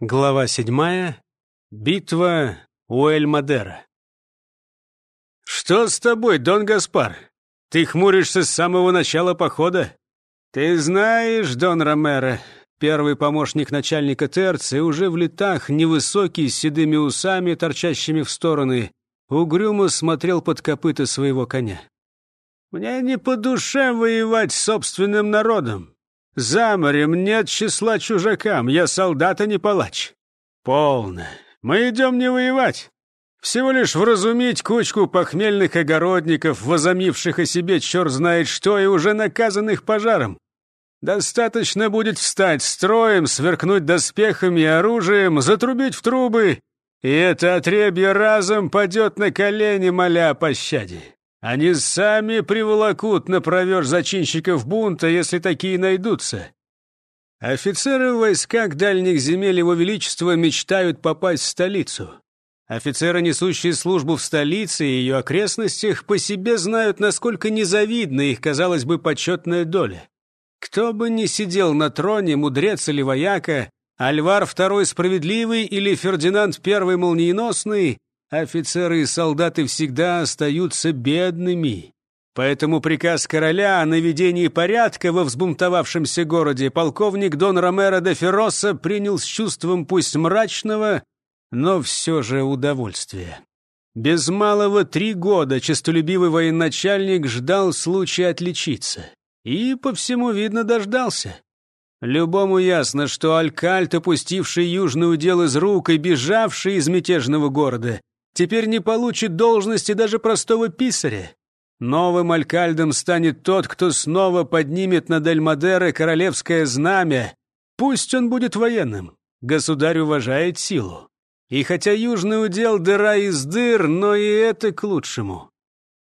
Глава седьмая. Битва у Эль-Мадера. «Что с тобой, Дон Гаспар? Ты хмуришься с самого начала похода?» «Ты знаешь, Дон Ромеро, первый помощник начальника терции, уже в летах, невысокий, с седыми усами, торчащими в стороны, угрюмо смотрел под копыта своего коня. «Мне не по душе воевать с собственным народом. За морем нет числа чужакам, я солдат, а не палач. Полно. Мы идем не воевать. Всего лишь вразумить кучку похмельных огородников, возомнивших о себе черт знает что и уже наказанных пожаром. Достаточно будет встать строем, сверкнуть доспехами и оружием, затрубить в трубы, и это отребье разом падет на колени, моля о пощаде. Они сами приволокут на провеж зачинщиков бунта, если такие найдутся. Офицеры в войсках дальних земель Его Величества мечтают попасть в столицу. Офицеры, несущие службу в столице и ее окрестностях, по себе знают, насколько незавидна их, казалось бы, почетная доля. Кто бы ни сидел на троне, мудрец или вояка, Альвар II справедливый или Фердинанд I молниеносный, офицеры и солдаты всегда остаются бедными. Поэтому приказ короля о наведении порядка во взбунтовавшемся городе полковник Дон Ромеро де Ферроса принял с чувством пусть мрачного, но все же удовольствия. Без малого три года честолюбивый военачальник ждал случая отличиться. И, по всему видно, дождался. Любому ясно, что Алькальт, опустивший южный удел из рук и бежавший из мятежного города, теперь не получит должности даже простого писаря. Новым алькальдом станет тот, кто снова поднимет над Эльмадере королевское знамя. Пусть он будет военным. Государь уважает силу. И хотя южный удел дыра из дыр, но и это к лучшему.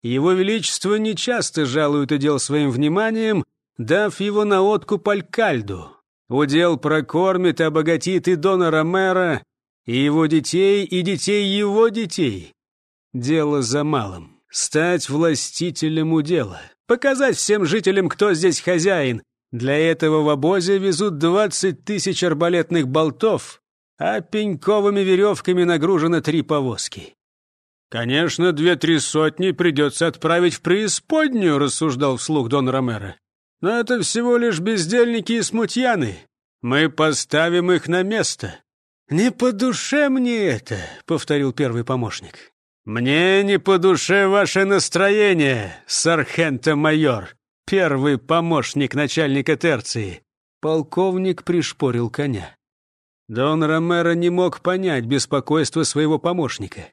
Его Величество нечасто жалует удел своим вниманием, дав его на откуп Алькальду. Удел прокормит обогатит и Дона Ромера, и его детей, и детей его детей. Дело за малым. Стать властителем удела. Показать всем жителям, кто здесь хозяин. Для этого в обозе везут двадцать тысяч арбалетных болтов, а пеньковыми веревками нагружено три повозки. «Конечно, две-три сотни придется отправить в преисподнюю», — рассуждал вслух Дон Ромеро. «Но это всего лишь бездельники и смутьяны. Мы поставим их на место. «Не по душе мне это», — повторил первый помощник. «Мне не по душе ваше настроение, сархента-майор, первый помощник начальника терции». Полковник пришпорил коня. Дон Ромеро не мог понять беспокойство своего помощника.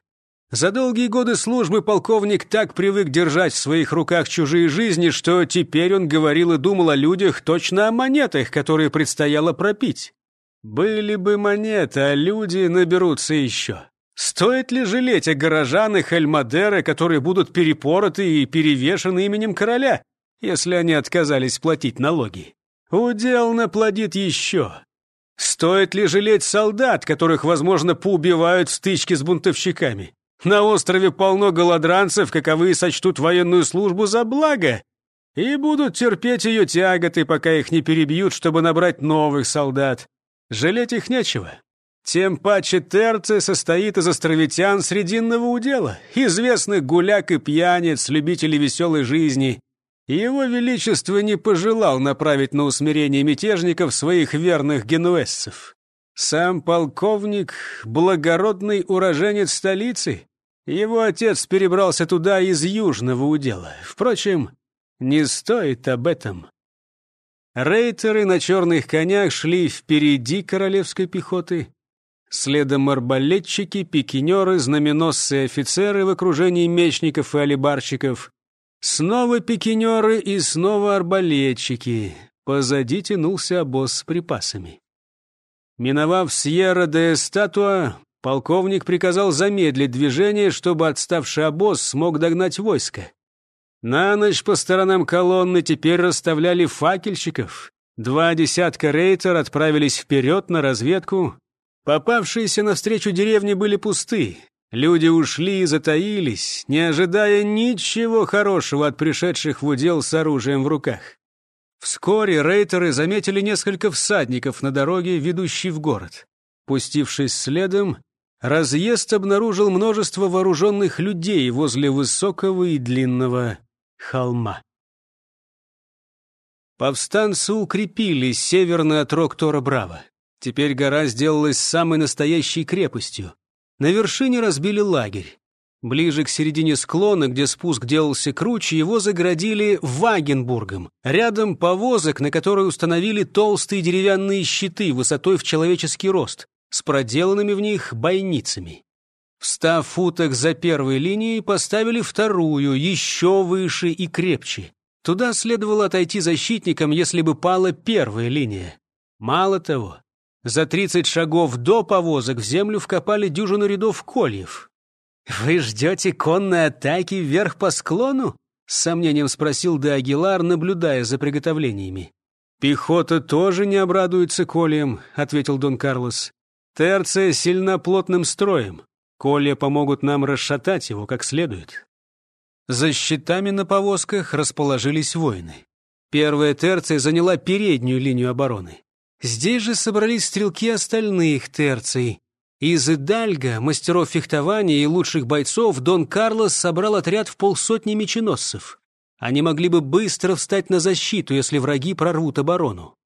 За долгие годы службы полковник так привык держать в своих руках чужие жизни, что теперь он говорил и думал о людях точно о монетах, которые предстояло пропить. Были бы монеты, а люди наберутся еще. Стоит ли жалеть о горожанах Эльмадеры, которые будут перепороты и перевешены именем короля, если они отказались платить налоги? Удел наплодит еще. Стоит ли жалеть солдат, которых, возможно, поубивают в стычке с бунтовщиками? На острове полно голодранцев, каковые сочтут военную службу за благо, и будут терпеть ее тяготы, пока их не перебьют, чтобы набрать новых солдат. Жалеть их нечего. Тем паче Терци состоит из островитян срединного удела, известных гуляк и пьяниц, любителей веселой жизни. Его Величество не пожелал направить на усмирение мятежников своих верных генуэзцев. Сам полковник — благородный уроженец столицы. Его отец перебрался туда из южного удела. Впрочем, не стоит об этом Рейтеры на черных конях шли впереди королевской пехоты. Следом арбалетчики, пикинеры, знаменосцы офицеры в окружении мечников и алибарщиков. Снова пикинеры и снова арбалетчики. Позади тянулся обоз с припасами. Миновав Сьерра де Статуа, полковник приказал замедлить движение, чтобы отставший обоз смог догнать войско. На ночь по сторонам колонны теперь расставляли факельщиков. Два десятка рейтер отправились вперед на разведку. Попавшиеся навстречу деревни были пусты. Люди ушли и затаились, не ожидая ничего хорошего от пришедших в удел с оружием в руках. Вскоре рейтеры заметили несколько всадников на дороге, ведущей в город. Пустившись следом, разъезд обнаружил множество вооруженных людей возле высокого и длинного холма. Повстанцы укрепили северный отрог Тора-Браво. Теперь гора сделалась самой настоящей крепостью. На вершине разбили лагерь. Ближе к середине склона, где спуск делался круче, его заградили Вагенбургом. Рядом повозок, на которые установили толстые деревянные щиты высотой в человеческий рост с проделанными в них бойницами. В ста футах за первой линией поставили вторую, еще выше и крепче. Туда следовало отойти защитникам, если бы пала первая линия. Мало того, за тридцать шагов до повозок в землю вкопали дюжину рядов кольев. «Вы ждете конной атаки вверх по склону?» — с сомнением спросил де Агилар, наблюдая за приготовлениями. «Пехота тоже не обрадуется кольям», — ответил Дон Карлос. Терция сильна плотным строем. Колья помогут нам расшатать его как следует. За щитами на повозках расположились воины. Первая терция заняла переднюю линию обороны. Здесь же собрались стрелки остальных терций. Из Идальга, мастеров фехтования и лучших бойцов, Дон Карлос собрал отряд в полсотни меченосцев. Они могли бы быстро встать на защиту, если враги прорвут оборону.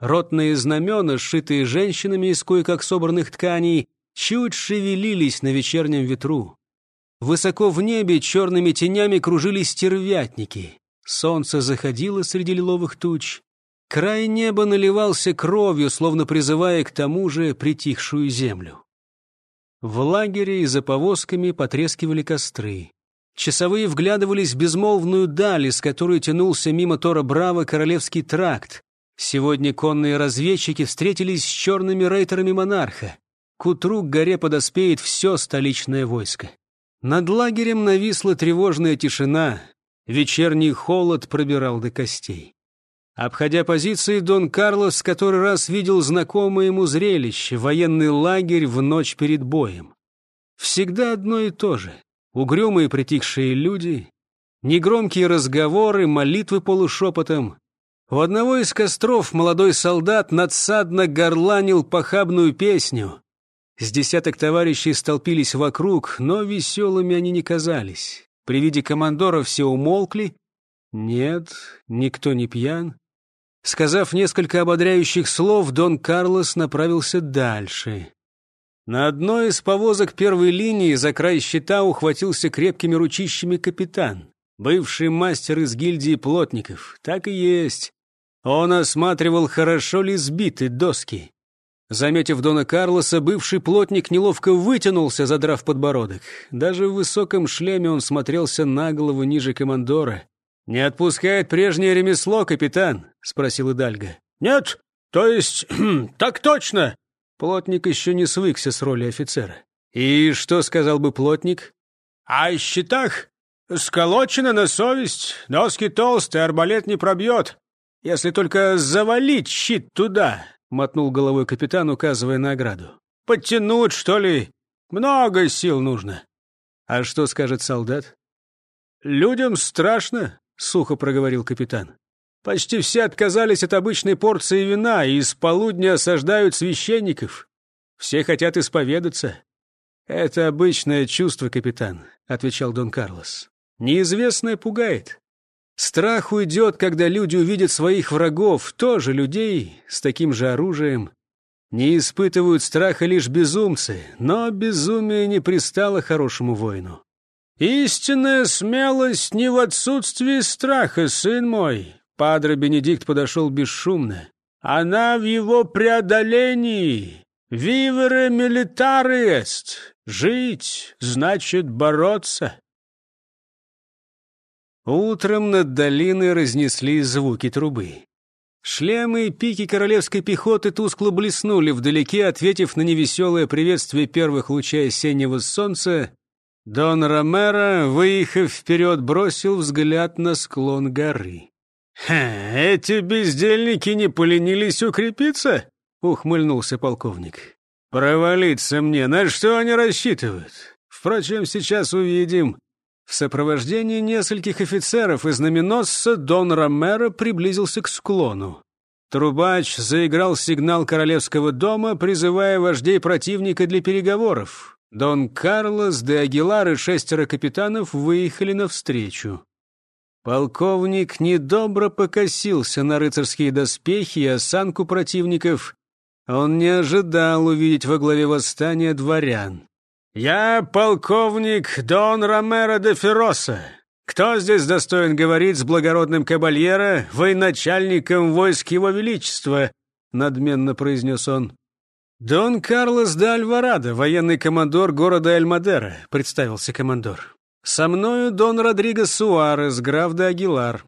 Ротные знамена, сшитые женщинами из кое-как собранных тканей, чуть шевелились на вечернем ветру. Высоко в небе черными тенями кружились стервятники. Солнце заходило среди лиловых туч. Край неба наливался кровью, словно призывая к тому же притихшую землю. В лагере и за повозками потрескивали костры. Часовые вглядывались в безмолвную даль, из которой тянулся мимо Тора Браво королевский тракт, Сегодня конные разведчики встретились с черными рейтерами монарха. К утру к горе подоспеет все столичное войско. Над лагерем нависла тревожная тишина. Вечерний холод пробирал до костей. Обходя позиции, Дон Карлос который раз видел знакомое ему зрелище — военный лагерь в ночь перед боем. Всегда одно и то же. Угрюмые притихшие люди, негромкие разговоры, молитвы полушепотом, у одного из костров молодой солдат надсадно горланил похабную песню. С десяток товарищей столпились вокруг, но веселыми они не казались. При виде командора все умолкли. Нет, никто не пьян. Сказав несколько ободряющих слов, Дон Карлос направился дальше. На одной из повозок первой линии за край щита ухватился крепкими ручищами капитан, бывший мастер из гильдии плотников. Так и есть. Он осматривал, хорошо ли сбиты доски. Заметив Дона Карлоса, бывший плотник неловко вытянулся, задрав подбородок. Даже в высоком шлеме он смотрелся на голову ниже командора. «Не отпускает прежнее ремесло, капитан?» — спросил Идальго. «Нет, то есть, так точно!» Плотник еще не свыкся с роли офицера. «И что сказал бы плотник?» «О счетах сколочено на совесть, доски толстые, арбалет не пробьет. «Если только завалить щит туда», — мотнул головой капитан, указывая на ограду. «Подтянуть, что ли? Много сил нужно». «А что скажет солдат?» «Людям страшно», — сухо проговорил капитан. «Почти все отказались от обычной порции вина и с полудня осаждают священников. Все хотят исповедаться». «Это обычное чувство, капитан», — отвечал Дон Карлос. «Неизвестное пугает. Страх уйдет, когда люди увидят своих врагов, тоже людей с таким же оружием. Не испытывают страха лишь безумцы, но безумие не пристало хорошему воину. «Истинная смелость не в отсутствии страха, сын мой!» Падре Бенедикт подошел бесшумно. «Она в его преодолении! Вивере милитаре эст! Жить значит бороться!» Утром над долиной разнесли звуки трубы. Шлемы и пики королевской пехоты тускло блеснули вдалеке, ответив на невеселое приветствие первых лучей осеннего солнца. Дон Ромеро, выехав вперед, бросил взгляд на склон горы. «Эти бездельники не поленились укрепиться?» — ухмыльнулся полковник. «Провалиться мне, на что они рассчитывают? Впрочем, сейчас увидим». В сопровождении нескольких офицеров и знаменосца Дон Ромеро приблизился к склону. Трубач заиграл сигнал королевского дома, призывая вождей противника для переговоров. Дон Карлос, де Агилар и шестеро капитанов выехали навстречу. Полковник недобро покосился на рыцарские доспехи и осанку противников. Он не ожидал увидеть во главе восстания дворян. «Я полковник Дон Ромеро де Ферроса. Кто здесь достоин говорить с благородным кабальера, военачальником войск его величества?» — надменно произнес он. «Дон Карлос де Альварадо, военный командор города Эльмадера», — представился командор. «Со мною Дон Родриго Суарес, граф де Агилар.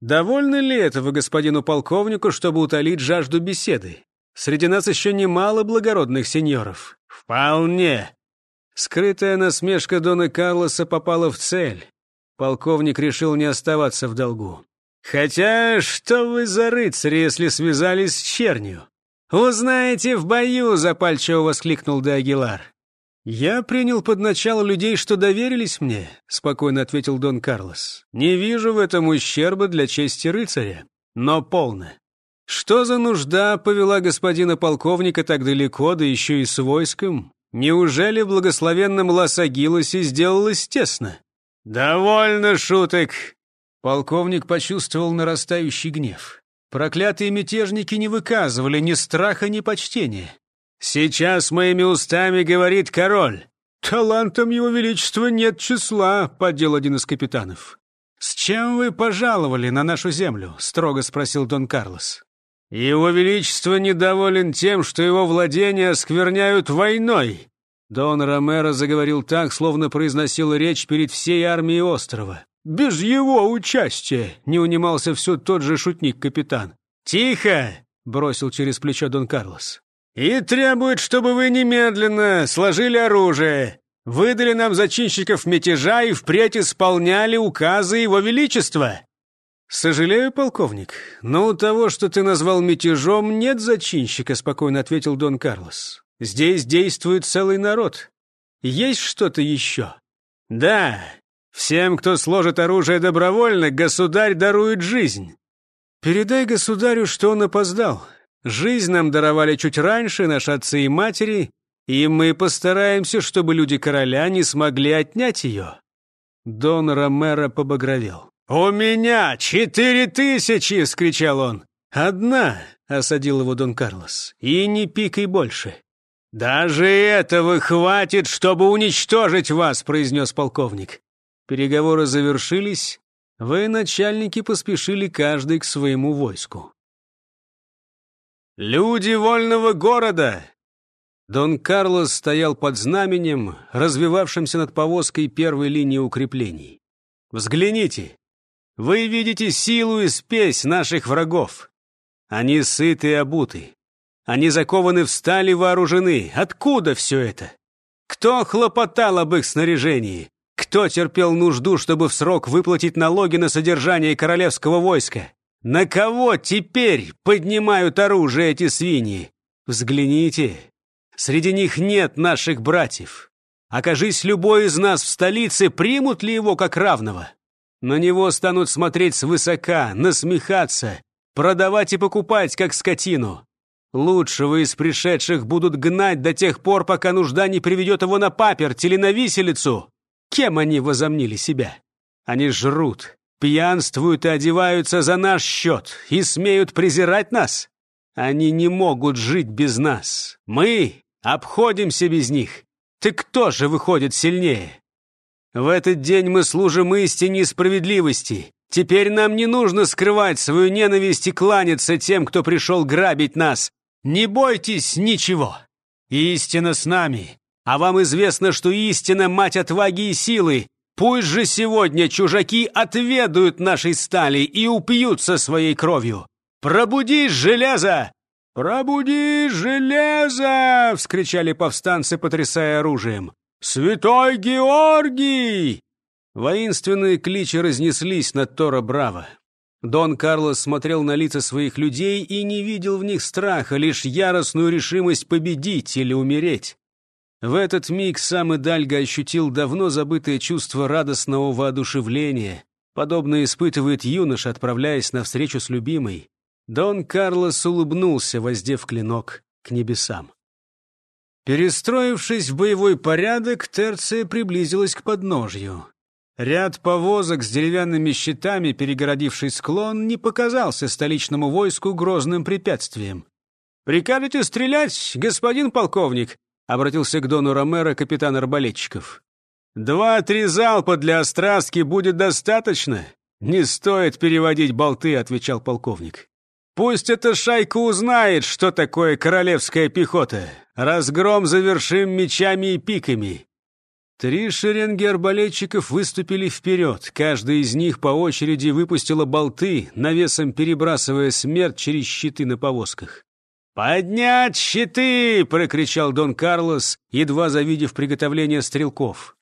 Довольны ли этого господину полковнику, чтобы утолить жажду беседы? Среди нас еще немало благородных сеньоров». «Вполне», Скрытая насмешка Дона Карлоса попала в цель. Полковник решил не оставаться в долгу. «Хотя, что вы за рыцари, если связались с чернью?» «Узнаете в бою!» — запальчиво воскликнул Де Агилар. «Я принял под начало людей, что доверились мне», — спокойно ответил Дон Карлос. «Не вижу в этом ущерба для чести рыцаря, но полно. Что за нужда повела господина полковника так далеко, да еще и с войском? Неужели в благословенном Лас-Агилосе сделалось тесно? «Довольно шуток!» Полковник почувствовал нарастающий гнев. Проклятые мятежники не выказывали ни страха, ни почтения. «Сейчас моими устами говорит король. Талантом его величества нет числа», — поддел один из капитанов. «С чем вы пожаловали на нашу землю?» — строго спросил Дон Карлос. Его Величество недоволен тем, что его владения оскверняют войной. Дон Ромеро заговорил так, словно произносил речь перед всей армией острова. «Без его участия!» — не унимался все тот же шутник-капитан. «Тихо!» — бросил через плечо Дон Карлос. «И требует, чтобы вы немедленно сложили оружие, выдали нам зачинщиков мятежа и впредь исполняли указы Его Величества!» «Сожалею, полковник, но у того, что ты назвал мятежом, нет зачинщика», — спокойно ответил Дон Карлос. «Здесь действует целый народ. Есть что-то еще?» «Да, всем, кто сложит оружие добровольно, государь дарует жизнь». «Передай государю, что он опоздал. Жизнь нам даровали чуть раньше наши отцы и матери, и мы постараемся, чтобы люди короля не смогли отнять ее». Дон Ромеро побагровел. «У меня четыре тысячи!» — скричал он. «Одна!» — осадил его Дон Карлос. «И не пикай больше!» «Даже этого хватит, чтобы уничтожить вас!» — произнес полковник. Переговоры завершились. Вы, начальники, поспешили каждый к своему войску. «Люди вольного города!» Дон Карлос стоял под знаменем, развивавшимся над повозкой первой линии укреплений. «Взгляните! Вы видите силу и спесь наших врагов. Они сыты и обуты. Они закованы в стали вооружены. Откуда все это? Кто хлопотал об их снаряжении? Кто терпел нужду, чтобы в срок выплатить налоги на содержание королевского войска? На кого теперь поднимают оружие эти свиньи? Взгляните. Среди них нет наших братьев. Окажись любой из нас в столице, примут ли его как равного? На него станут смотреть свысока, насмехаться, продавать и покупать, как скотину. Лучшего из пришедших будут гнать до тех пор, пока нужда не приведет его на паперть или на виселицу. Кем они возомнили себя? Они жрут, пьянствуют и одеваются за наш счет и смеют презирать нас. Они не могут жить без нас. Мы обходимся без них. Ты кто же выходит сильнее? В этот день мы служим истине и справедливости. Теперь нам не нужно скрывать свою ненависть и кланяться тем, кто пришел грабить нас. Не бойтесь ничего. Истина с нами. А вам известно, что истина — мать отваги и силы. Пусть же сегодня чужаки отведают нашей стали и упьются своей кровью. Пробудись, железо! «Пробудись, железо!» — вскричали повстанцы, потрясая оружием. «Святой Георгий!» Воинственные кличи разнеслись над Тора Браво. Дон Карлос смотрел на лица своих людей и не видел в них страха, лишь яростную решимость победить или умереть. В этот миг сам Идальго ощутил давно забытое чувство радостного воодушевления, подобное испытывает юноша, отправляясь на встречу с любимой. Дон Карлос улыбнулся, воздев клинок к небесам. Перестроившись в боевой порядок, Терция приблизилась к подножью. Ряд повозок с деревянными щитами, перегородивший склон, не показался столичному войску грозным препятствием. «Прикажете стрелять, господин полковник?» — обратился к Дону Ромеро капитан арбалетчиков. «Два-три залпа для острастки будет достаточно. Не стоит переводить болты», — отвечал полковник. «Пусть эта шайка узнает, что такое королевская пехота. Разгром завершим мечами и пиками. Три шеренги арбалетчиков выступили вперед. Каждая из них по очереди выпустила болты, навесом перебрасывая смерть через щиты на повозках. «Поднять щиты!» — прокричал Дон Карлос, едва завидев приготовление стрелков.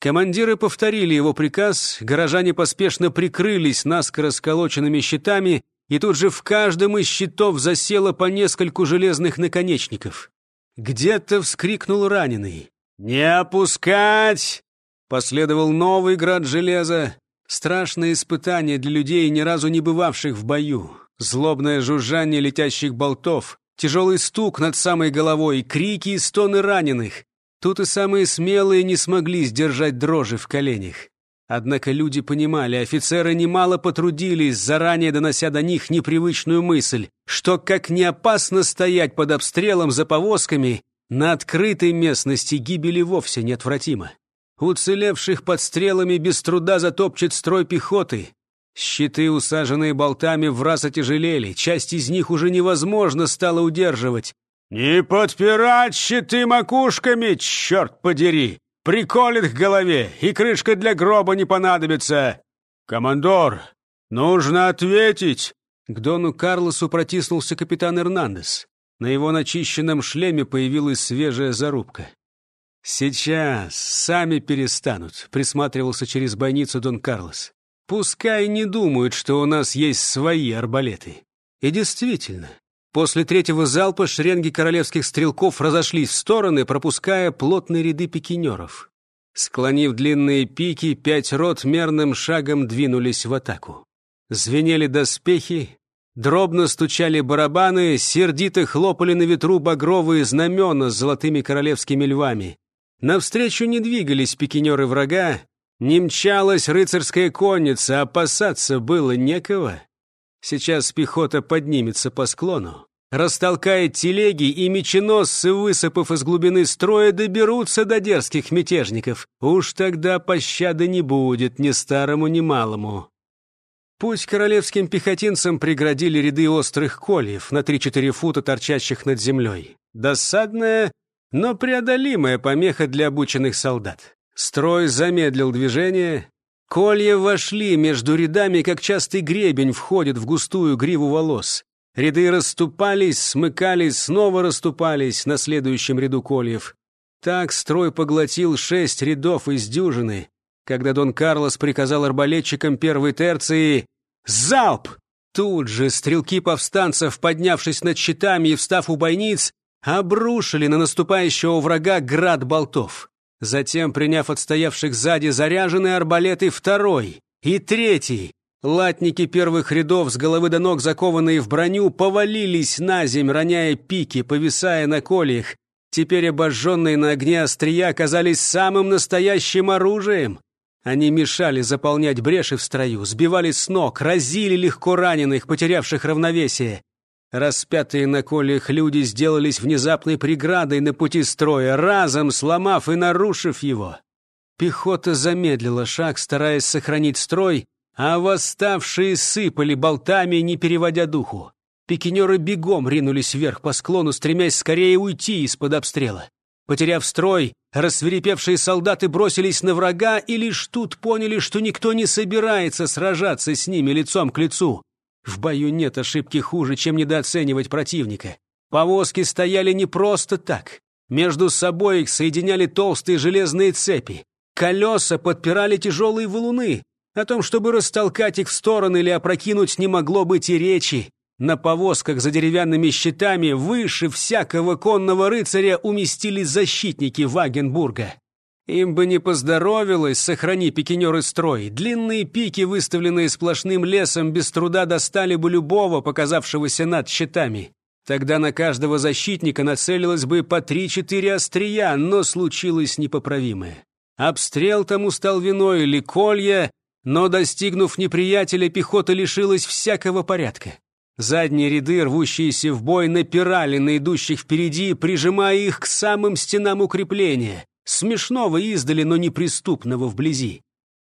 Командиры повторили его приказ, горожане поспешно прикрылись наскоро сколоченными щитами, и тут же в каждом из щитов засело по нескольку железных наконечников. Где-то вскрикнул раненый. «Не опускать!» Последовал новый град железа. Страшное испытание для людей, ни разу не бывавших в бою. Злобное жужжание летящих болтов, тяжелый стук над самой головой, крики и стоны раненых. Тут и самые смелые не смогли сдержать дрожи в коленях. Однако люди понимали, офицеры немало потрудились, заранее донося до них непривычную мысль, что как не опасно стоять под обстрелом за повозками, на открытой местности гибели вовсе неотвратимо. Уцелевших под стрелами без труда затопчет строй пехоты. Щиты, усаженные болтами, в раз отяжелели. Часть из них уже невозможно стало удерживать. «Не подпирать щиты макушками, черт подери! Приколет к голове, и крышка для гроба не понадобится!» «Командор, нужно ответить!» К Дону Карлосу протиснулся капитан Эрнандес. На его начищенном шлеме появилась свежая зарубка. «Сейчас сами перестанут», — присматривался через бойницу Дон Карлос. «Пускай не думают, что у нас есть свои арбалеты». И действительно, после третьего залпа шеренги королевских стрелков разошлись в стороны, пропуская плотные ряды пикинеров. Склонив длинные пики, пять рот мерным шагом двинулись в атаку. Звенели доспехи, Дробно стучали барабаны, сердито хлопали на ветру багровые знамена с золотыми королевскими львами. Навстречу не двигались пикинеры врага, не мчалась рыцарская конница, опасаться было некого. Сейчас пехота поднимется по склону, растолкает телеги, и меченосцы, высыпав из глубины строя, доберутся до дерзких мятежников. Уж тогда пощады не будет ни старому, ни малому. Пусть королевским пехотинцам преградили ряды острых кольев на 3-4 фута, торчащих над землей. Досадная, но преодолимая помеха для обученных солдат. Строй замедлил движение. Колья вошли между рядами, как частый гребень входит в густую гриву волос. Ряды расступались, смыкались, снова расступались на следующем ряду кольев. Так строй поглотил шесть рядов из дюжины, когда Дон Карлос приказал арбалетчикам первой терции «Залп!» Тут же стрелки повстанцев, поднявшись над щитами и встав у бойниц, обрушили на наступающего врага град болтов. Затем, приняв отстоявших сзади заряженные арбалеты второй и третий, латники первых рядов с головы до ног, закованные в броню, повалились на земь, роняя пики, повисая на кольях. Теперь обожженные на огне острия оказались самым настоящим оружием. Они мешали заполнять бреши в строю, сбивали с ног, разили легко раненых, потерявших равновесие. Распятые на колях люди сделались внезапной преградой на пути строя, разом сломав и нарушив его. Пехота замедлила шаг, стараясь сохранить строй, а восставшие сыпали болтами, не переводя духу. Пикинеры бегом ринулись вверх по склону, стремясь скорее уйти из-под обстрела. Потеряв строй, рассверепевшие солдаты бросились на врага и лишь тут поняли, что никто не собирается сражаться с ними лицом к лицу. В бою нет ошибки хуже, чем недооценивать противника. Повозки стояли не просто так. Между собой их соединяли толстые железные цепи. Колеса подпирали тяжелые валуны. О том, чтобы растолкать их в стороны или опрокинуть, не могло быть и речи. На повозках за деревянными щитами выше всякого конного рыцаря уместились защитники Вагенбурга. Им бы не поздоровилось, сохрани пикинеры строй. Длинные пики, выставленные сплошным лесом, без труда достали бы любого, показавшегося над щитами. Тогда на каждого защитника нацелилось бы по три-четыре острия, но случилось непоправимое. Обстрел тому стал виной или колья, но, достигнув неприятеля, пехота лишилась всякого порядка. Задние ряды, рвущиеся в бой, напирали на идущих впереди, прижимая их к самым стенам укрепления, смешного издали, но неприступного вблизи.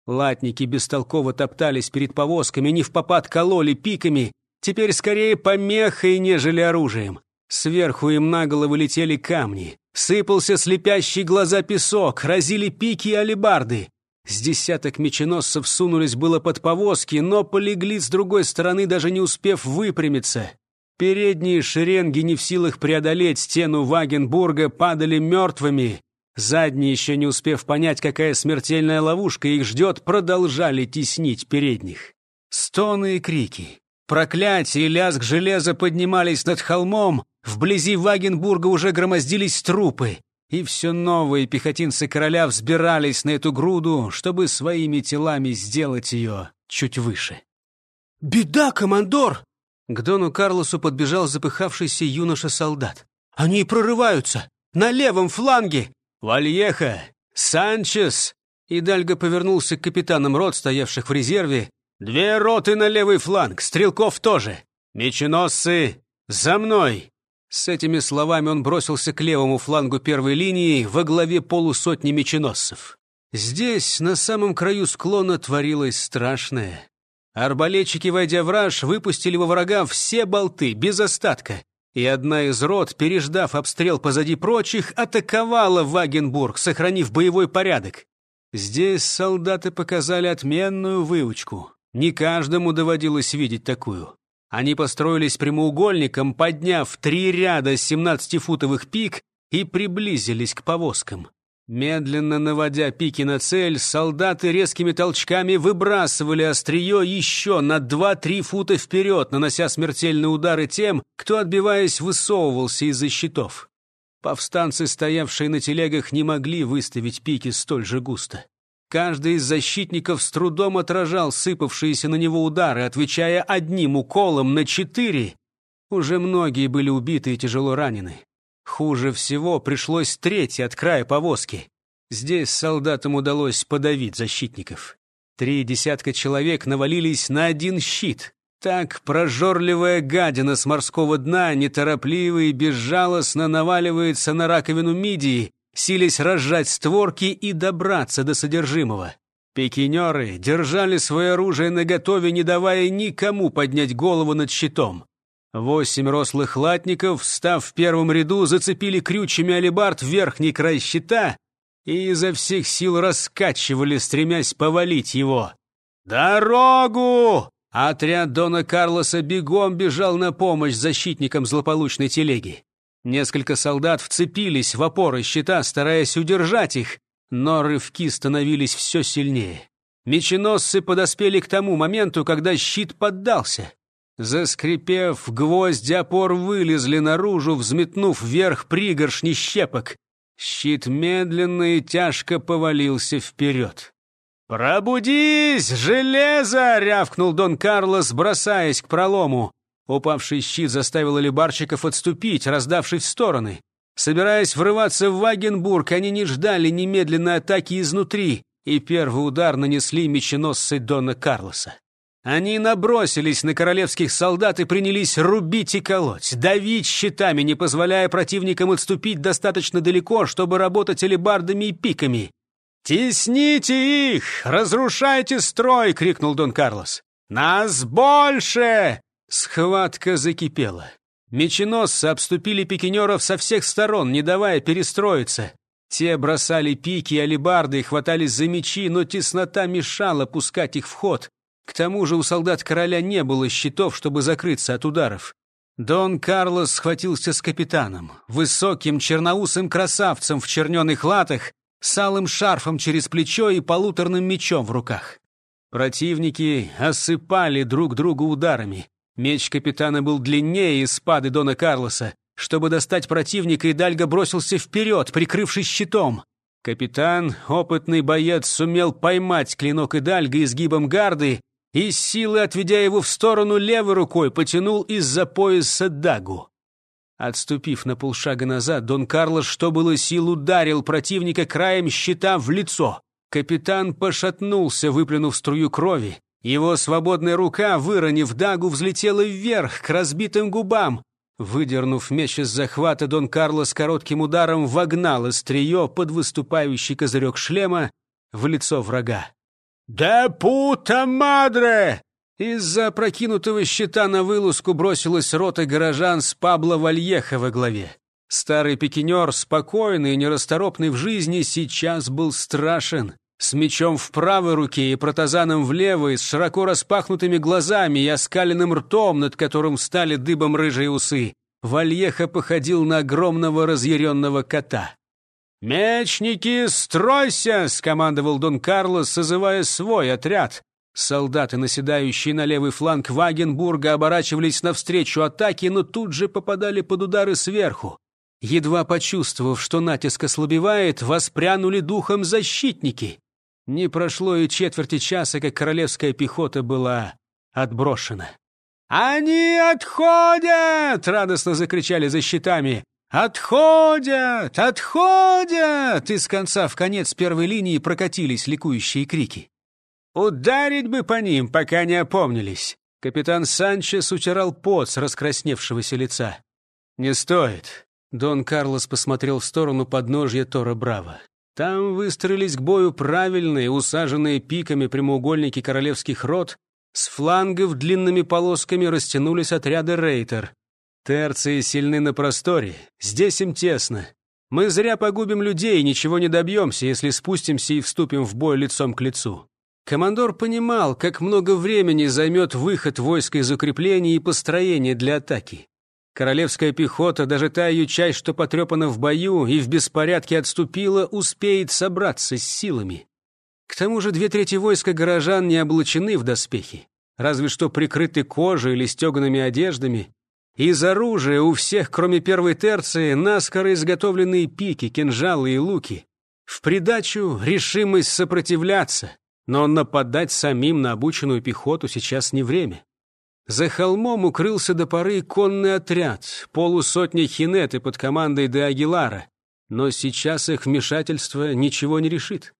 Латники бестолково топтались перед повозками, не в попад кололи пиками, теперь скорее помехой, нежели оружием. Сверху им на головы летели камни, сыпался слепящий глаза песок, разили пики и алебарды. С десяток меченосцев сунулись было под повозки, но полегли с другой стороны, даже не успев выпрямиться. Передние шеренги, не в силах преодолеть стену Вагенбурга, падали мертвыми. Задние, еще не успев понять, какая смертельная ловушка их ждет, продолжали теснить передних. Стоны и крики. Проклятие и лязг железа поднимались над холмом, вблизи Вагенбурга уже громоздились трупы. И все новые пехотинцы короля взбирались на эту груду, чтобы своими телами сделать ее чуть выше. «Беда, командор!» К Дону Карлосу подбежал запыхавшийся юноша-солдат. «Они прорываются! На левом фланге!» «Вальеха! Санчес!» Идальго повернулся к капитанам рот, стоявших в резерве. «Две роты на левый фланг, стрелков тоже! Меченосцы, за мной!» С этими словами он бросился к левому флангу первой линии во главе полусотни меченосцев. Здесь, на самом краю склона, творилось страшное. Арбалетчики, войдя в раж, выпустили во врага все болты, без остатка. И одна из рот, переждав обстрел позади прочих, атаковала Вагенбург, сохранив боевой порядок. Здесь солдаты показали отменную выучку. Не каждому доводилось видеть такую. Они построились прямоугольником, подняв три ряда 17-футовых пик и приблизились к повозкам. Медленно наводя пики на цель, солдаты резкими толчками выбрасывали острие еще на 2-3 фута вперед, нанося смертельные удары тем, кто, отбиваясь, высовывался из-за щитов. Повстанцы, стоявшие на телегах, не могли выставить пики столь же густо. Каждый из защитников с трудом отражал сыпавшиеся на него удары, отвечая одним уколом на четыре. Уже многие были убиты и тяжело ранены. Хуже всего пришлось третий от края повозки. Здесь солдатам удалось подавить защитников. Три десятка человек навалились на один щит. Так прожорливая гадина с морского дна неторопливо и безжалостно наваливается на раковину мидии, сились разжать створки и добраться до содержимого. Пикинеры держали свое оружие наготове, не давая никому поднять голову над щитом. Восемь рослых латников, встав в первом ряду, зацепили крючьями алебард верхний край щита и изо всех сил раскачивали, стремясь повалить его. «Дорогу!» Отряд Дона Карлоса бегом бежал на помощь защитникам злополучной телеги. Несколько солдат вцепились в опоры щита, стараясь удержать их, но рывки становились все сильнее. Меченосцы подоспели к тому моменту, когда щит поддался. Заскрипев, гвозди опор вылезли наружу, взметнув вверх пригоршни щепок. Щит медленно и тяжко повалился вперед. «Пробудись, железо!» — рявкнул Дон Карлос, бросаясь к пролому. Упавший щит заставил алибарщиков отступить, раздавшись в стороны. Собираясь врываться в Вагенбург, они не ждали немедленной атаки изнутри, и первый удар нанесли меченосцы Дона Карлоса. Они набросились на королевских солдат и принялись рубить и колоть, давить щитами, не позволяя противникам отступить достаточно далеко, чтобы работать алебардами и пиками. «Тесните их! Разрушайте строй!» — крикнул Дон Карлос. «Нас больше!» Схватка закипела. Меченосцы обступили пикинеров со всех сторон, не давая перестроиться. Те бросали пики и алебарды хватались за мечи, но теснота мешала пускать их в ход. К тому же у солдат короля не было щитов, чтобы закрыться от ударов. Дон Карлос схватился с капитаном, высоким черноусым красавцем в черненых латах, с алым шарфом через плечо и полуторным мечом в руках. Противники осыпали друг друга ударами. Меч капитана был длиннее спады Дона Карлоса. Чтобы достать противника, Идальго бросился вперед, прикрывшись щитом. Капитан, опытный боец, сумел поймать клинок Идальга изгибом гарды и силы, отведя его в сторону левой рукой, потянул из-за пояса дагу. Отступив на полшага назад, Дон Карлос, что было сил, ударил противника краем щита в лицо. Капитан пошатнулся, выплюнув струю крови. Его свободная рука, выронив дагу, взлетела вверх, к разбитым губам. Выдернув меч из захвата, Дон Карлос коротким ударом вогнал острие под выступающий козырек шлема в лицо врага. «Да пута мадре!» Из-за прокинутого щита на вылазку бросилась рота горожан с Пабло Вальеха во главе. Старый пикинер, спокойный и нерасторопный в жизни, сейчас был страшен. С мечом в правой руке и протазаном в левой, с широко распахнутыми глазами и оскаленным ртом, над которым стали дыбом рыжие усы, Вальеха походил на огромного разъяренного кота. «Мечники, стройся!» — скомандовал Дон Карлос, созывая свой отряд. Солдаты, наседающие на левый фланг Вагенбурга, оборачивались навстречу атаке, но тут же попадали под удары сверху. Едва почувствовав, что натиск ослабевает, воспрянули духом защитники. Не прошло и четверти часа, как королевская пехота была отброшена. «Они отходят!» — радостно закричали за щитами. «Отходят! Отходят!» Из конца в конец первой линии прокатились ликующие крики. «Ударить бы по ним, пока не опомнились!» Капитан Санчес утирал пот с раскрасневшегося лица. «Не стоит!» Дон Карлос посмотрел в сторону подножья Тора Браво. Там выстроились к бою правильные, усаженные пиками прямоугольники королевских рот, с флангов длинными полосками растянулись отряды рейтер. Терции сильны на просторе, здесь им тесно. Мы зря погубим людей и ничего не добьемся, если спустимся и вступим в бой лицом к лицу. Командор понимал, как много времени займет выход войска из укреплений и построения для атаки. Королевская пехота, даже та ее часть, что потрепана в бою и в беспорядке отступила, успеет собраться с силами. К тому же две трети войска горожан не облачены в доспехи, разве что прикрыты кожей или стеганными одеждами. Из оружия у всех, кроме первой терции, наскоро изготовленные пики, кинжалы и луки. В придачу решимость сопротивляться, но нападать самим на обученную пехоту сейчас не время. За холмом укрылся до поры конный отряд, полусотни хинеты под командой де Агилара, но сейчас их вмешательство ничего не решит.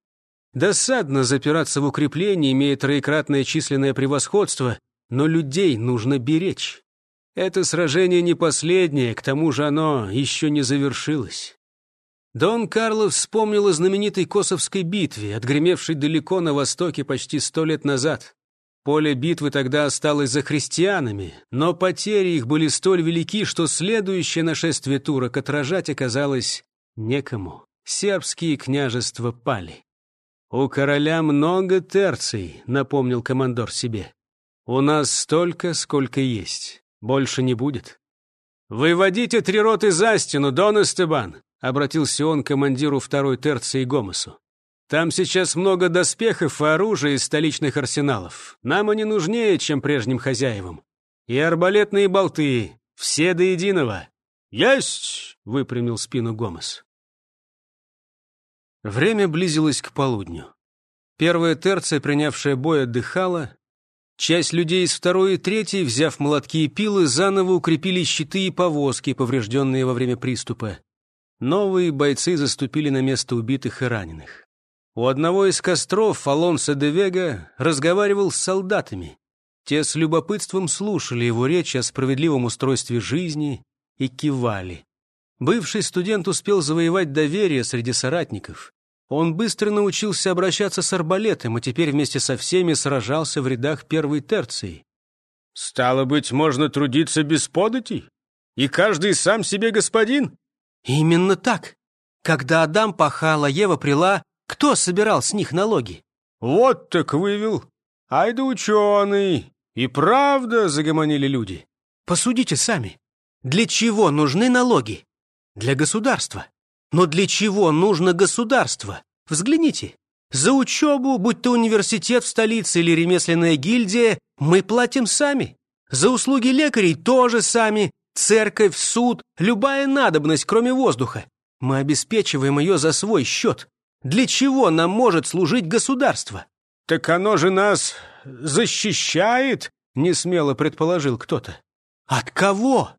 Досадно запираться в укреплении, имея троекратное численное превосходство, но людей нужно беречь. Это сражение не последнее, к тому же оно еще не завершилось. Дон Карло вспомнил о знаменитой Косовской битве, отгремевшей далеко на востоке почти сто лет назад. Поле битвы тогда осталось за христианами, но потери их были столь велики, что следующее нашествие турок отражать оказалось некому. Сербские княжества пали. «У короля много терций», — напомнил командор себе. «У нас столько, сколько есть. Больше не будет». «Выводите три роты за стену, Дон Эстебан», — обратился он к командиру второй терции Гомесу. Там сейчас много доспехов и оружия из столичных арсеналов. Нам они нужнее, чем прежним хозяевам. И арбалетные болты, все до единого. «Есть!» — выпрямил спину Гомес. Время близилось к полудню. Первая терция, принявшая бой, отдыхала. Часть людей из второй и третьей, взяв молотки и пилы, заново укрепили щиты и повозки, поврежденные во время приступа. Новые бойцы заступили на место убитых и раненых. У одного из костров Алонсо де Вега разговаривал с солдатами. Те с любопытством слушали его речь о справедливом устройстве жизни и кивали. Бывший студент успел завоевать доверие среди соратников. Он быстро научился обращаться с арбалетом, и теперь вместе со всеми сражался в рядах первой терции. «Стало быть, можно трудиться без податей? И каждый сам себе господин?» «Именно так. Когда Адам пахал, а Ева прила, кто собирал с них налоги? Вот так вывел. Ай да ученый. И правда, загомонили люди. Посудите сами. Для чего нужны налоги? Для государства. Но для чего нужно государство? Взгляните. За учебу, будь то университет в столице или ремесленная гильдия, мы платим сами. За услуги лекарей тоже сами. Церковь, суд, любая надобность, кроме воздуха. Мы обеспечиваем ее за свой счет. Для чего нам может служить государство? Так оно же нас защищает, не смело предположил кто-то. От кого?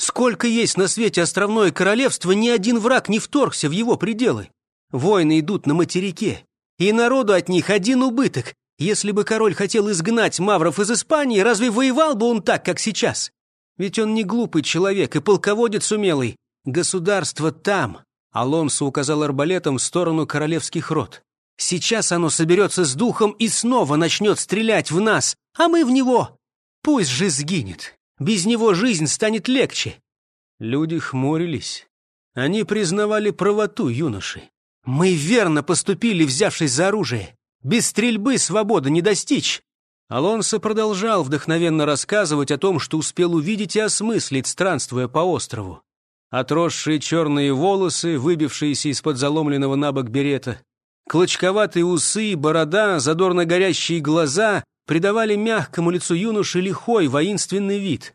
Сколько есть на свете островное королевство, ни один враг не вторгся в его пределы. Войны идут на материке, и народу от них один убыток. Если бы король хотел изгнать мавров из Испании, разве воевал бы он так, как сейчас? Ведь он не глупый человек и полководец умелый. Государство там. Алонсо указал арбалетом в сторону королевских рот. Сейчас оно соберется с духом и снова начнет стрелять в нас, а мы в него. Пусть же сгинет. Без него жизнь станет легче. Люди хмурились. Они признавали правоту юноши. Мы верно поступили, взявшись за оружие. Без стрельбы свободы не достичь. Алонсо продолжал вдохновенно рассказывать о том, что успел увидеть и осмыслить, странствуя по острову. Отросшие черные волосы, выбившиеся из-под заломленного на бок берета, клочковатые усы, борода, задорно горящие глаза придавали мягкому лицу юноши лихой, воинственный вид.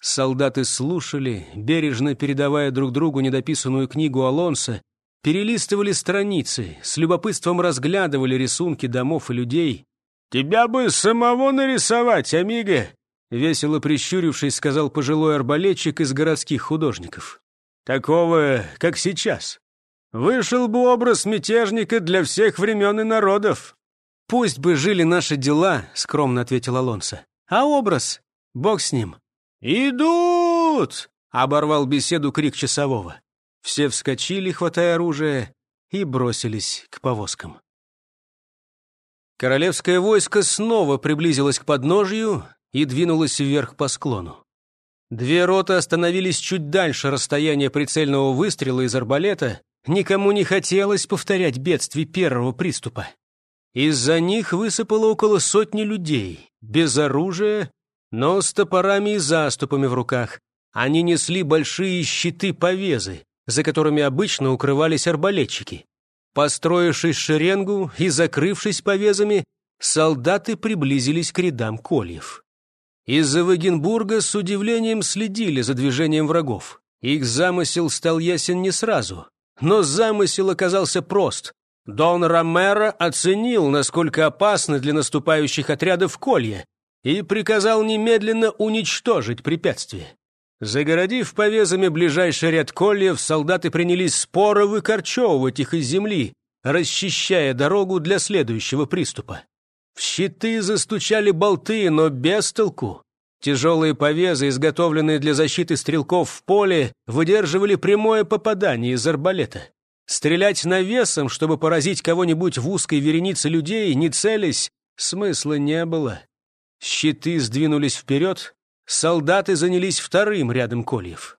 Солдаты слушали, бережно передавая друг другу недописанную книгу Алонса, перелистывали страницы, с любопытством разглядывали рисунки домов и людей, «Тебя бы самого нарисовать, Амиго!» Весело прищурившись, сказал пожилой арбалетчик из городских художников. «Такого, как сейчас. Вышел бы образ мятежника для всех времен и народов». «Пусть бы жили наши дела», — скромно ответил Алонсо. «А образ? Бог с ним». «Идут!» — оборвал беседу крик часового. Все вскочили, хватая оружие, и бросились к повозкам. Королевское войско снова приблизилось к подножью и двинулось вверх по склону. Две роты остановились чуть дальше расстояния прицельного выстрела из арбалета. Никому не хотелось повторять бедствий первого приступа. Из-за них высыпало около сотни людей, без оружия, но с топорами и заступами в руках. Они несли большие щиты-повезы, за которыми обычно укрывались арбалетчики. Построившись шеренгу и закрывшись повезами, солдаты приблизились к рядам кольев. Из-за Вагенбурга с удивлением следили за движением врагов. Их замысел стал ясен не сразу, но замысел оказался прост. Дон Ромеро оценил, насколько опасны для наступающих отрядов колья, и приказал немедленно уничтожить препятствие. Загородив повезами ближайший ряд кольев, солдаты принялись споро выкорчевывать их из земли, расчищая дорогу для следующего приступа. В щиты застучали болты, но без толку. Тяжелые повезы, изготовленные для защиты стрелков в поле, выдерживали прямое попадание из арбалета. Стрелять навесом, чтобы поразить кого-нибудь в узкой веренице людей, не целясь, смысла не было. Щиты сдвинулись вперед, солдаты занялись вторым рядом кольев.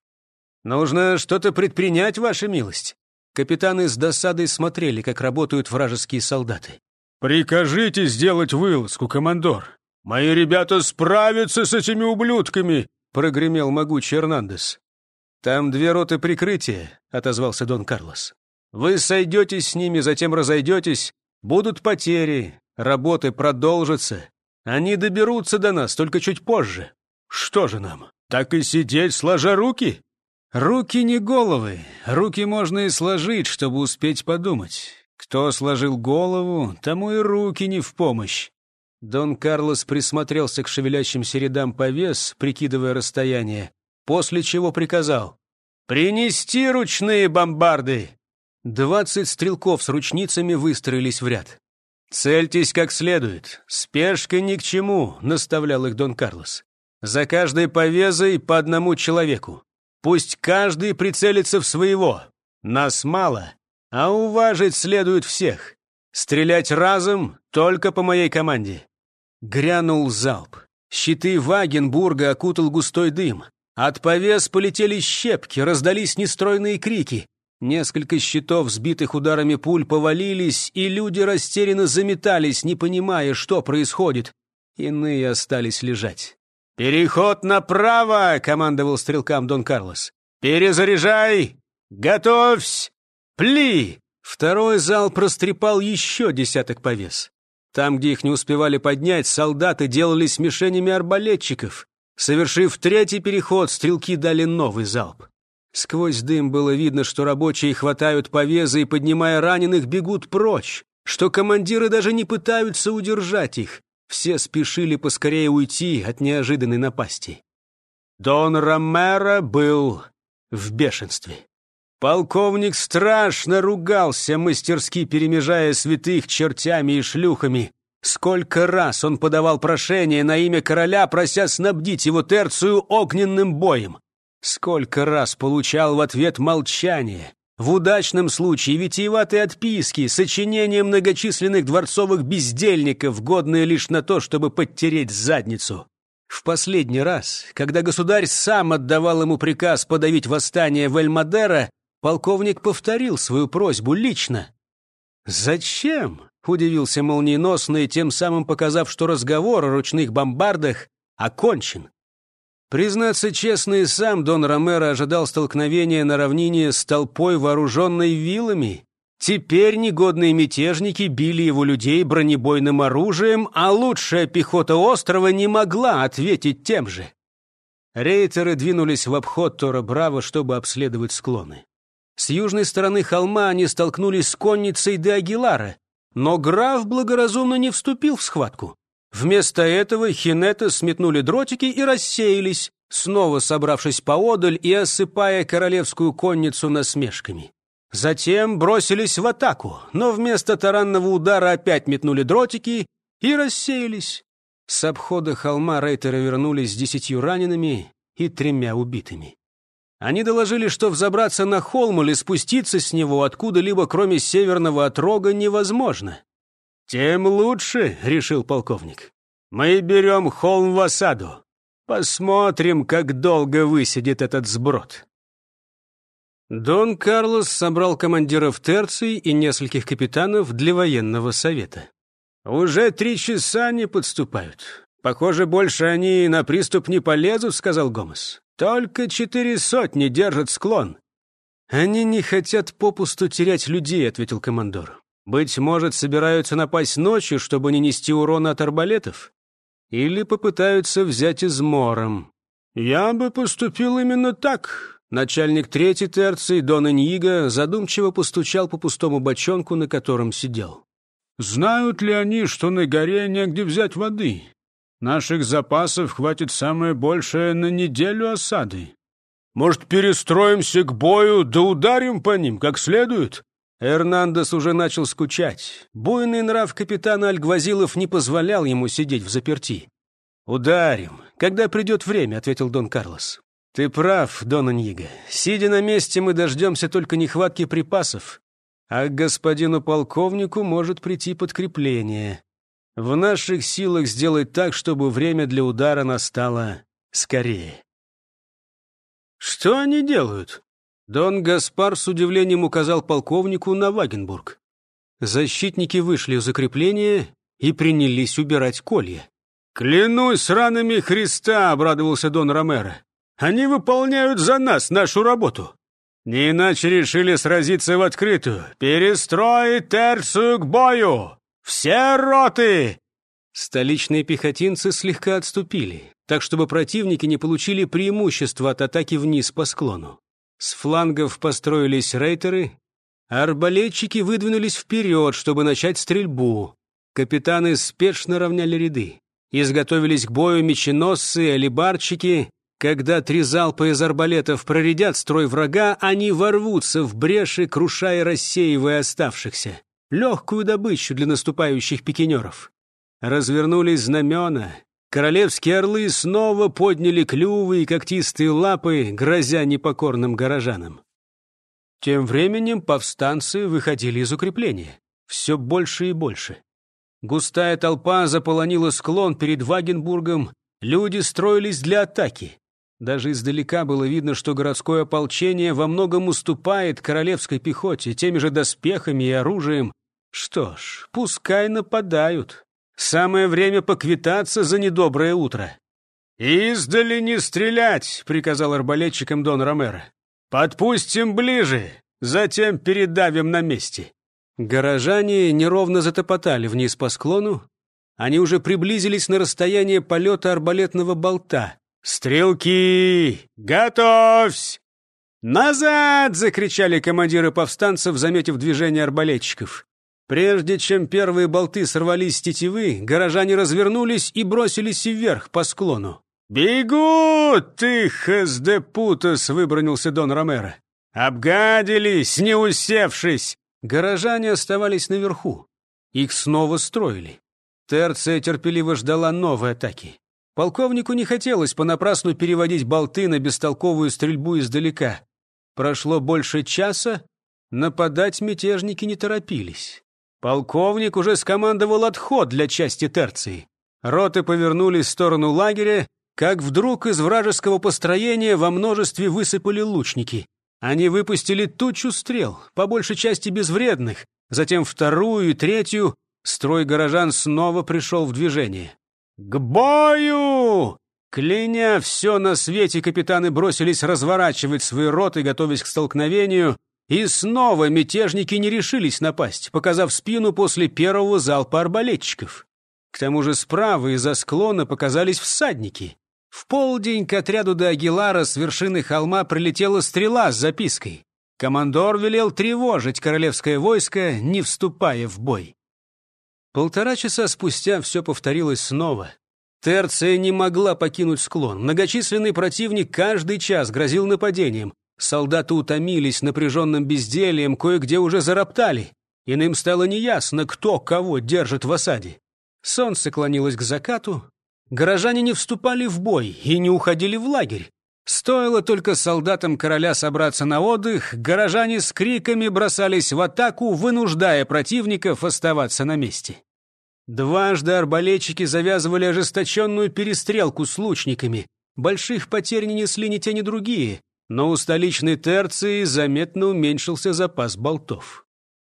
«Нужно что-то предпринять, ваша милость». Капитаны с досадой смотрели, как работают вражеские солдаты. «Прикажите сделать вылазку, командор. Мои ребята справятся с этими ублюдками!» — прогремел могучий Эрнандес. «Там две роты прикрытия», — отозвался Дон Карлос. «Вы сойдетесь с ними, затем разойдетесь. Будут потери, работы продолжатся. Они доберутся до нас только чуть позже. Что же нам, так и сидеть, сложа руки? Руки не головы, руки можно и сложить, чтобы успеть подумать. Кто сложил голову, тому и руки не в помощь. Дон Карлос присмотрелся к шевелящимся рядам повес, прикидывая расстояние, после чего приказал «Принести ручные бомбарды!» Двадцать стрелков с ручницами выстроились в ряд. «Цельтесь как следует, спешка ни к чему», — наставлял их Дон Карлос. За каждой повезой по одному человеку. Пусть каждый прицелится в своего. Нас мало, а уважить следует всех. Стрелять разом только по моей команде. Грянул залп. Щиты Вагенбурга окутал густой дым. От повес полетели щепки, раздались нестройные крики. Несколько щитов, сбитых ударами пуль, повалились, и люди растерянно заметались, не понимая, что происходит. Иные остались лежать. «Переход направо!» — командовал стрелкам Дон Карлос. «Перезаряжай! Готовься! Пли!» Второй зал прострепал еще десяток повес. Там, где их не успевали поднять, солдаты делались мишенями арбалетчиков. Совершив третий переход, стрелки дали новый залп. Сквозь дым было видно, что рабочие хватают повезы и, поднимая раненых, бегут прочь, что командиры даже не пытаются удержать их. Все спешили поскорее уйти от неожиданной напасти. Дон Ромеро был в бешенстве. Полковник страшно ругался, мастерски перемежая святых чертями и шлюхами. Сколько раз он подавал прошение на имя короля, прося снабдить его терцию огненным боем. Сколько раз получал в ответ молчание. В удачном случае витиеватые отписки, сочинения многочисленных дворцовых бездельников, годные лишь на то, чтобы подтереть задницу. В последний раз, когда государь сам отдавал ему приказ подавить восстание в Эльмадера, полковник повторил свою просьбу лично. «Зачем?» — удивился молниеносно тем самым показав, что разговор о ручных бомбардах окончен. Признаться честно, и сам Дон Ромеро ожидал столкновения на равнине с толпой, вооруженной вилами. Теперь негодные мятежники били его людей бронебойным оружием, а лучшая пехота острова не могла ответить тем же. Рейтеры двинулись в обход Тора-Браво, чтобы обследовать склоны. С южной стороны холма они столкнулись с конницей де Агилара, но граф благоразумно не вступил в схватку. Вместо этого хинеты сметнули дротики и рассеялись, снова собравшись поодаль и осыпая королевскую конницу насмешками. Затем бросились в атаку, но вместо таранного удара опять метнули дротики и рассеялись. С обхода холма рейтеры вернулись с десятью ранеными и тремя убитыми. Они доложили, что взобраться на холм или спуститься с него откуда-либо, кроме северного отрога, невозможно. «Тем лучше», — решил полковник. «Мы берем холм в осаду. Посмотрим, как долго высидит этот сброд». Дон Карлос собрал командиров терций и нескольких капитанов для военного совета. «Уже три часа не подступают. Похоже, больше они на приступ не полезут», — сказал Гомес. «Только четыре сотни держат склон». «Они не хотят попусту терять людей», — ответил командор. Быть может, собираются напасть ночью, чтобы не нести урона от арбалетов? Или попытаются взять измором? Я бы поступил именно так. Начальник третьей терции, Дон Иньиго, задумчиво постучал по пустому бочонку, на котором сидел. Знают ли они, что на горе негде взять воды? Наших запасов хватит самое большее на неделю осады. Может, перестроимся к бою, да ударим по ним как следует? Эрнандес уже начал скучать. Буйный нрав капитана Альгвазилов не позволял ему сидеть в заперти. «Ударим, когда придет время», — ответил Дон Карлос. «Ты прав, Дон Ньига. Сидя на месте, мы дождемся только нехватки припасов, а к господину полковнику может прийти подкрепление. В наших силах сделать так, чтобы время для удара настало скорее». «Что они делают?» Дон Гаспар с удивлением указал полковнику на Вагенбург. Защитники вышли из закрепления и принялись убирать колья. «Клянусь ранами Христа!» — обрадовался Дон Ромеро. «Они выполняют за нас нашу работу!» «Не иначе решили сразиться в открытую. Перестроить терцию к бою! Все роты!» Столичные пехотинцы слегка отступили, так чтобы противники не получили преимущества от атаки вниз по склону. С флангов построились рейтеры, а арбалетчики выдвинулись вперед, чтобы начать стрельбу. Капитаны спешно равняли ряды. Изготовились к бою меченосцы и алибарчики. Когда три залпа из арбалетов проредят строй врага, они ворвутся в бреши, крушая рассеивая оставшихся. Легкую добычу для наступающих пикинеров. Развернулись знамена, Королевские орлы снова подняли клювы и когтистые лапы, грозя непокорным горожанам. Тем временем повстанцы выходили из укрепления. Все больше и больше. Густая толпа заполонила склон перед Вагенбургом, люди строились для атаки. Даже издалека было видно, что городское ополчение во многом уступает королевской пехоте теми же доспехами и оружием. Что ж, пускай нападают. Самое время поквитаться за недоброе утро. «Издали не стрелять!» — приказал арбалетчикам Дон Ромеро. «Подпустим ближе, затем передавим на месте». Горожане неровно затопотали вниз по склону. Они уже приблизились на расстояние полета арбалетного болта. «Стрелки! Готовься!» «Назад!» — закричали командиры повстанцев, заметив движение арбалетчиков. Прежде чем первые болты сорвались с тетивы, горожане развернулись и бросились вверх по склону. «Бегут, ты, ХСД Путас!» — выбронился Дон Ромеро. «Обгадились, не усевшись!» Горожане оставались наверху. Их снова строили. Терция терпеливо ждала новой атаки. Полковнику не хотелось понапрасну переводить болты на бестолковую стрельбу издалека. Прошло больше часа, нападать мятежники не торопились. Полковник уже скомандовал отход для части Терции. Роты повернулись в сторону лагеря, как вдруг из вражеского построения во множестве высыпали лучники. Они выпустили тучу стрел, по большей части безвредных, затем вторую и третью. Строй горожан снова пришел в движение. «К бою!» Кляня все на свете, капитаны бросились разворачивать свои роты, готовясь к столкновению, и снова мятежники не решились напасть, показав спину после первого залпа арбалетчиков. К тому же справа из-за склона показались всадники. В полдень к отряду до Агилара с вершины холма прилетела стрела с запиской. Командор велел тревожить королевское войско, не вступая в бой. Полтора часа спустя все повторилось снова. Терция не могла покинуть склон. Многочисленный противник каждый час грозил нападением. Солдаты утомились напряженным бездельем, кое-где уже зароптали. Иным стало неясно, кто кого держит в осаде. Солнце клонилось к закату. Горожане не вступали в бой и не уходили в лагерь. Стоило только солдатам короля собраться на отдых, горожане с криками бросались в атаку, вынуждая противников оставаться на месте. Дважды арбалетчики завязывали ожесточенную перестрелку с лучниками. Больших потерь не несли ни те, ни другие, но у столичной терции заметно уменьшился запас болтов.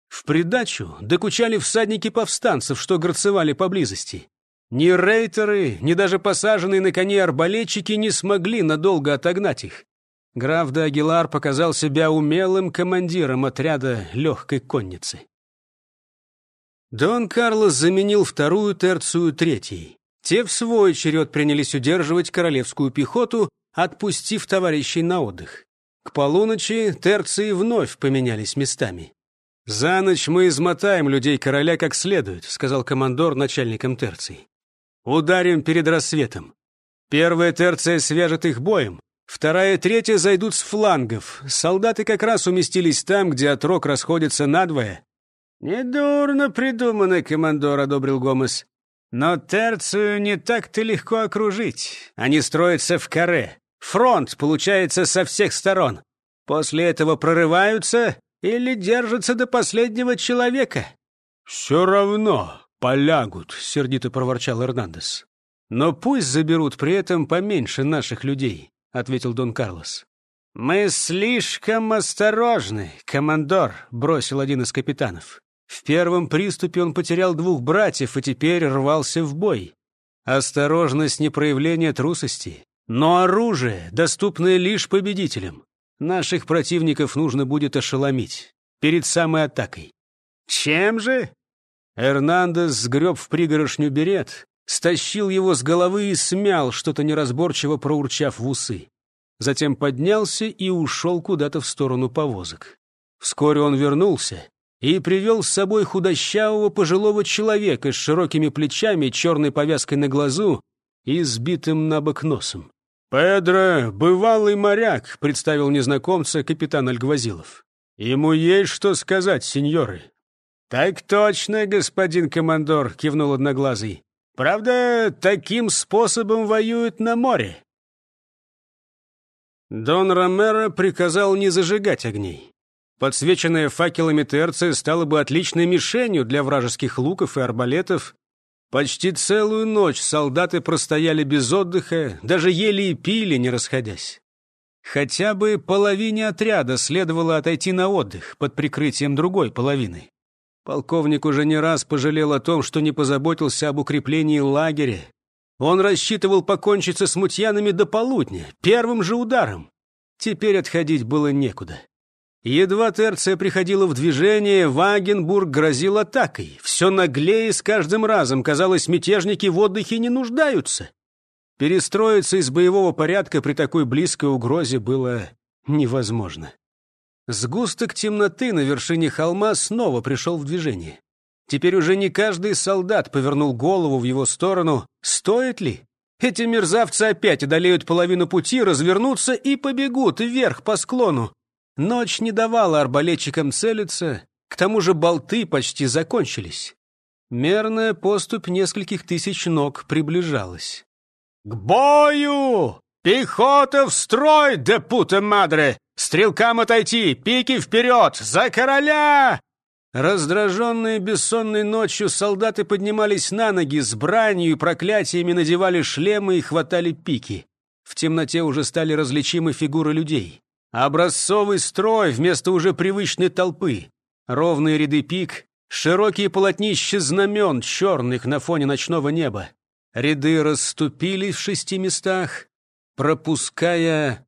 В придачу докучали всадники повстанцев, что горцевали поблизости. Ни рейтеры, ни даже посаженные на коне арбалетчики не смогли надолго отогнать их. Граф де Агилар показал себя умелым командиром отряда легкой конницы. Дон Карлос заменил вторую терцию третьей. Те в свой черед принялись удерживать королевскую пехоту, отпустив товарищей на отдых. К полуночи терции вновь поменялись местами. «За ночь мы измотаем людей короля как следует», — сказал командор начальником терции. Ударим перед рассветом. Первая терция свяжет их боем, вторая и третья зайдут с флангов. Солдаты как раз уместились там, где отрок расходится надвое. «Недурно придумано, командор», — одобрил Гомес. «Но терцию не так-то легко окружить. Они строятся в каре. Фронт получается со всех сторон. После этого прорываются или держатся до последнего человека». «Все равно», «Полягут», — сердито проворчал Эрнандес. «Но пусть заберут при этом поменьше наших людей», — ответил Дон Карлос. «Мы слишком осторожны, командор», — бросил один из капитанов. В первом приступе он потерял двух братьев и теперь рвался в бой. Осторожность не проявление трусости, но оружие, доступное лишь победителям. Наших противников нужно будет ошеломить перед самой атакой. «Чем же?» Эрнандес сгреб в пригорошню берет, стащил его с головы и смял, что-то неразборчиво проурчав в усы. Затем поднялся и ушел куда-то в сторону повозок. Вскоре он вернулся и привел с собой худощавого пожилого человека с широкими плечами, черной повязкой на глазу и сбитым на бок носом. «Педро, бывалый моряк», — представил незнакомца капитан Альгвазилов. «Ему есть что сказать, сеньоры. «Так точно, господин командор», — кивнул Одноглазый. «Правда, таким способом воюют на море». Дон Ромеро приказал не зажигать огней. Подсвеченная факелами терция стала бы отличной мишенью для вражеских луков и арбалетов. Почти целую ночь солдаты простояли без отдыха, даже ели и пили, не расходясь. Хотя бы половине отряда следовало отойти на отдых под прикрытием другой половины. Полковник уже не раз пожалел о том, что не позаботился об укреплении лагеря. Он рассчитывал покончить со смутьянами до полудня, первым же ударом. Теперь отходить было некуда. Едва Терция приходила в движение, Вагенбург грозил атакой. Все наглее с каждым разом. Казалось, мятежники в отдыхе не нуждаются. Перестроиться из боевого порядка при такой близкой угрозе было невозможно. Сгусток темноты на вершине холма снова пришел в движение. Теперь уже не каждый солдат повернул голову в его сторону. Стоит ли? Эти мерзавцы опять одолеют половину пути, развернутся и побегут вверх по склону. Ночь не давала арбалетчикам целиться, к тому же болты почти закончились. Мерная поступь нескольких тысяч ног приближалась. «К бою! Пехота в строй, депута мадре! Стрелкам отойти, пики вперед! За короля!» Раздраженные бессонной ночью солдаты поднимались на ноги, с бранью и проклятиями надевали шлемы и хватали пики. В темноте уже стали различимы фигуры людей. Образцовый строй вместо уже привычной толпы. Ровные ряды пик, широкие полотнища знамен, черных на фоне ночного неба. Ряды расступились в шести местах, пропуская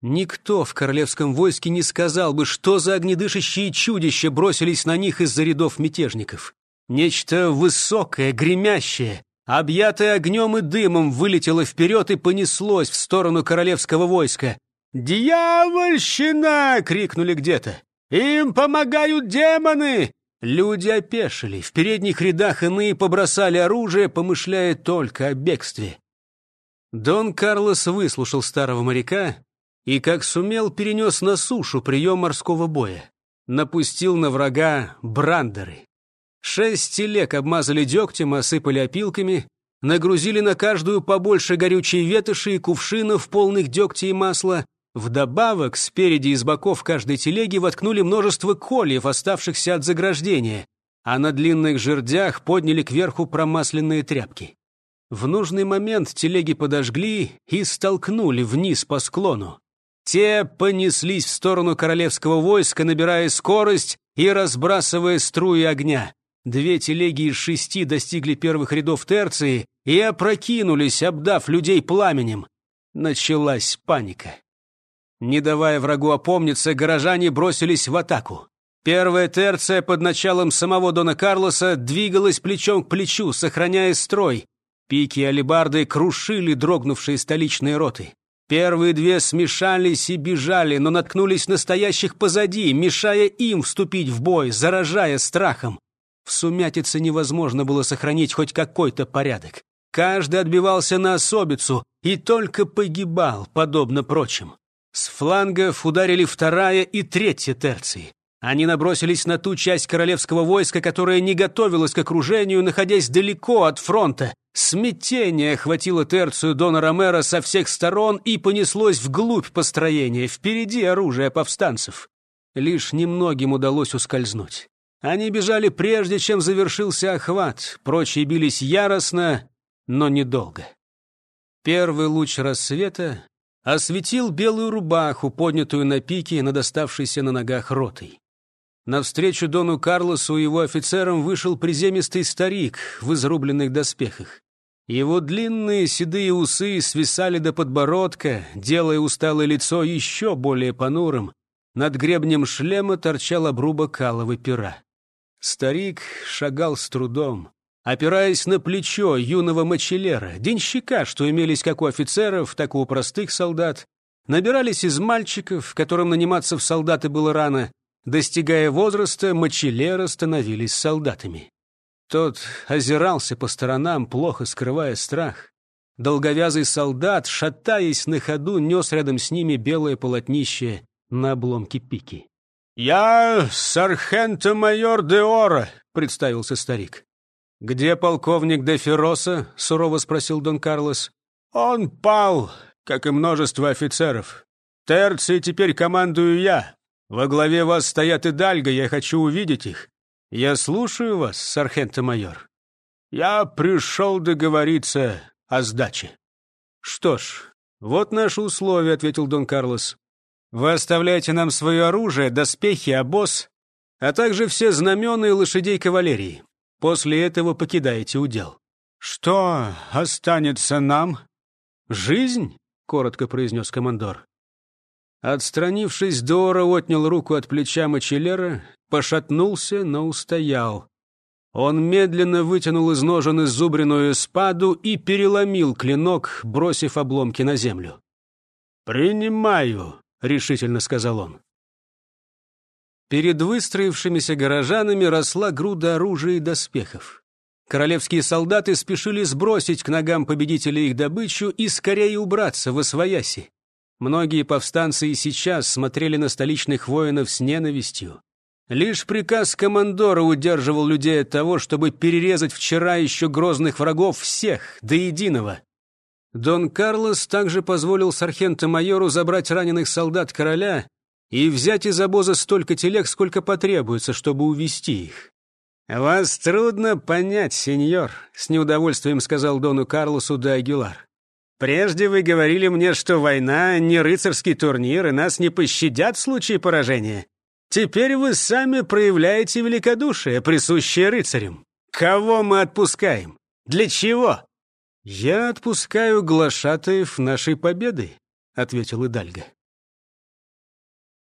Никто в королевском войске не сказал бы, что за огнедышащие чудища бросились на них из-за рядов мятежников. Нечто высокое, гремящее, объятое огнем и дымом, вылетело вперед и понеслось в сторону королевского войска. «Дьявольщина!» — крикнули где-то. «Им помогают демоны!» Люди опешили. В передних рядах иные побросали оружие, помышляя только о бегстве. Дон Карлос выслушал старого моряка и, как сумел, перенес на сушу прием морского боя. Напустил на врага брандеры. Шесть телег обмазали дегтем, осыпали опилками, нагрузили на каждую побольше горючей ветоши и кувшинов, полных дегтя и масла. Вдобавок, спереди и с боков каждой телеги воткнули множество кольев, оставшихся от заграждения, а на длинных жердях подняли кверху промасленные тряпки. В нужный момент телеги подожгли и столкнули вниз по склону. Те понеслись в сторону королевского войска, набирая скорость и разбрасывая струи огня. Две телеги из шести достигли первых рядов терции и опрокинулись, обдав людей пламенем. Началась паника. Не давая врагу опомниться, горожане бросились в атаку. Первая терция под началом самого Дона Карлоса двигалась плечом к плечу, сохраняя строй. Пики и алебарды крушили дрогнувшие столичные роты. Первые две смешались и бежали, но наткнулись настоящих позади, мешая им вступить в бой, заражая страхом. В сумятице невозможно было сохранить хоть какой-то порядок. Каждый отбивался на особицу и только погибал, подобно прочим. С флангов ударили вторая и третья терции. Они набросились на ту часть королевского войска, которая не готовилась к окружению, находясь далеко от фронта. Смятение охватило терцию Дона Ромеро со всех сторон и понеслось вглубь построения, впереди оружия повстанцев. Лишь немногим удалось ускользнуть. Они бежали прежде, чем завершился охват, прочие бились яростно, но недолго. Первый луч рассвета осветил белую рубаху, поднятую на пике над оставшейся на ногах ротой. Навстречу Дону Карлосу и его офицерам вышел приземистый старик в изрубленных доспехах. Его длинные седые усы свисали до подбородка, делая усталое лицо еще более понурым. Над гребнем шлема торчал обрубок алого пера. Старик шагал с трудом, опираясь на плечо юного мочелера, денщика, что имелись как у офицеров, так и у простых солдат, набирались из мальчиков, которым наниматься в солдаты было рано, Достигая возраста, мочелеры становились солдатами. Тот озирался по сторонам, плохо скрывая страх. Долговязый солдат, шатаясь на ходу, нес рядом с ними белое полотнище на обломке пики. «Я сархента-майор Деора», — представился старик. «Где полковник де Ферроса?» — сурово спросил Дон Карлос. «Он пал, как и множество офицеров. Терции теперь командую я. Во главе вас стоят и Дальга, я хочу увидеть их. Я слушаю вас, сархента-майор. Я пришел договориться о сдаче. Что ж, вот наши условия, ответил Дон Карлос. Вы оставляете нам свое оружие, доспехи, обоз, а также все знамена и лошадей кавалерии. После этого покидаете удел. Что останется нам? Жизнь, коротко произнес командор. Отстранившись, Дора отнял руку от плеча Мачелера, пошатнулся, но устоял. Он медленно вытянул из ножен изубренную спаду и переломил клинок, бросив обломки на землю. «Принимаю — решительно сказал он. Перед выстроившимися горожанами росла груда оружия и доспехов. Королевские солдаты спешили сбросить к ногам победителя их добычу и скорее убраться в Освояси. Многие повстанцы и сейчас смотрели на столичных воинов с ненавистью. Лишь приказ командора удерживал людей от того, чтобы перерезать вчера еще грозных врагов всех, до единого. Дон Карлос также позволил Сархента-майору забрать раненых солдат короля и взять из обоза столько телег, сколько потребуется, чтобы увести их. «Вас трудно понять, сеньор», — с неудовольствием сказал Дону Карлосу де Агилар. «Прежде вы говорили мне, что война — не рыцарский турнир, и нас не пощадят в случае поражения. Теперь вы сами проявляете великодушие, присущее рыцарям. Кого мы отпускаем? Для чего?» «Я отпускаю глашатаев нашей победы», — ответил Идальго.